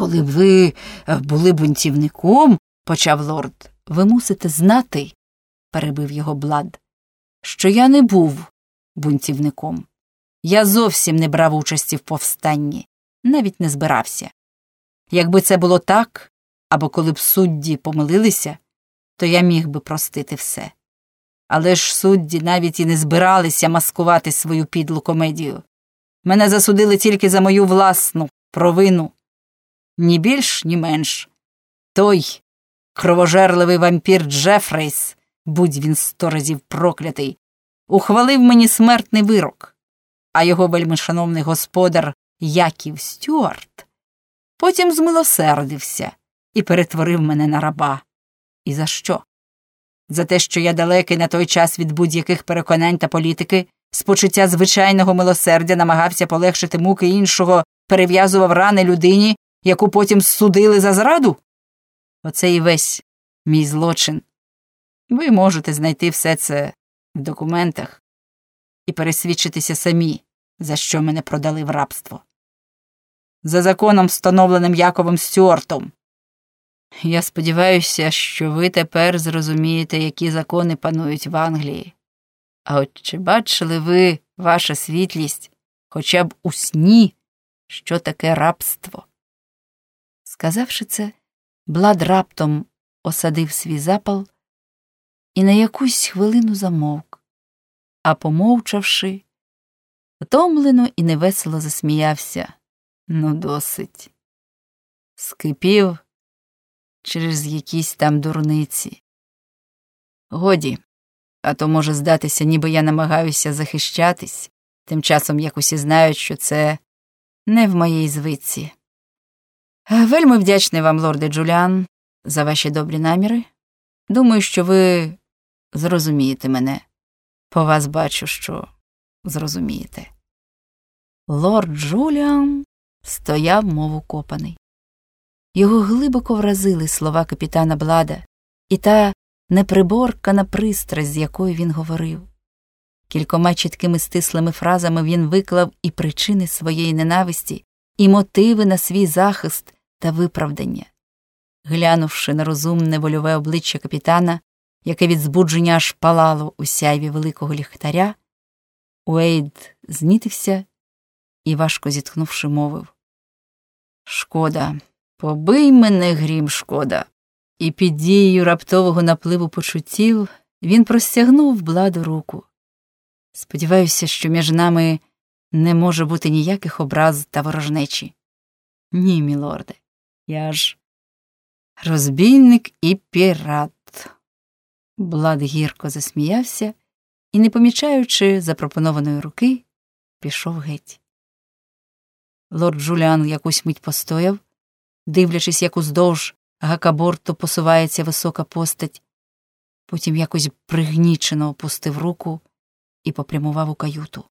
Коли б ви е, були бунтівником, почав лорд, ви мусите знати, перебив його Блад, що я не був бунтівником. Я зовсім не брав участі в повстанні, навіть не збирався. Якби це було так, або коли б судді помилилися, то я міг би простити все. Але ж судді навіть і не збиралися маскувати свою підлу комедію. Мене засудили тільки за мою власну провину. Ні більш, ні менш. Той кровожерливий вампір Джефрейс, будь він сто разів проклятий, ухвалив мені смертний вирок, а його вельмишановний господар Яків Стюарт потім змилосердився і перетворив мене на раба. І за що? За те, що я далекий на той час від будь-яких переконань та політики, з почуття звичайного милосердя намагався полегшити муки іншого, перев'язував рани людині, яку потім судили за зраду? Оце і весь мій злочин. Ви можете знайти все це в документах і пересвідчитися самі, за що мене продали в рабство. За законом, встановленим Яковом Стюартом. Я сподіваюся, що ви тепер зрозумієте, які закони панують в Англії. А от чи бачили ви, ваша світлість, хоча б у сні, що таке рабство? Сказавши це, Блад раптом осадив свій запал і на якусь хвилину замовк, а помовчавши, втомлено і невесело засміявся. Ну, досить. Скипів через якісь там дурниці. Годі, а то може здатися, ніби я намагаюся захищатись, тим часом як усі знають, що це не в моїй звиці. Вельми вдячний вам, лорде Джуліан, за ваші добрі наміри. Думаю, що ви зрозумієте мене. По вас бачу, що зрозумієте. Лорд Джуліан стояв, мов укопаний. Його глибоко вразили слова капітана Блада і та неприборкана пристрасть, з якою він говорив. Кількома чіткими стислими фразами він виклав і причини своєї ненависті, і мотиви на свій захист та виправдання. Глянувши на розумне вольове обличчя капітана, яке від збудження аж палало у сяйві великого ліхтаря, Уейд знітився і, важко зітхнувши, мовив Шкода, побий мене грім, шкода. І під дією раптового напливу почуттів він простягнув бладу руку. Сподіваюся, що між нами не може бути ніяких образ та ворожнечі. Ні, мілорде, я ж розбійник і пірат. Блад гірко засміявся і, не помічаючи запропонованої руки, пішов геть. Лорд Джуліан якусь мить постояв, дивлячись, як уздовж гакаборту посувається висока постать, потім якось пригнічено опустив руку і попрямував у каюту.